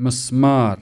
مسمار.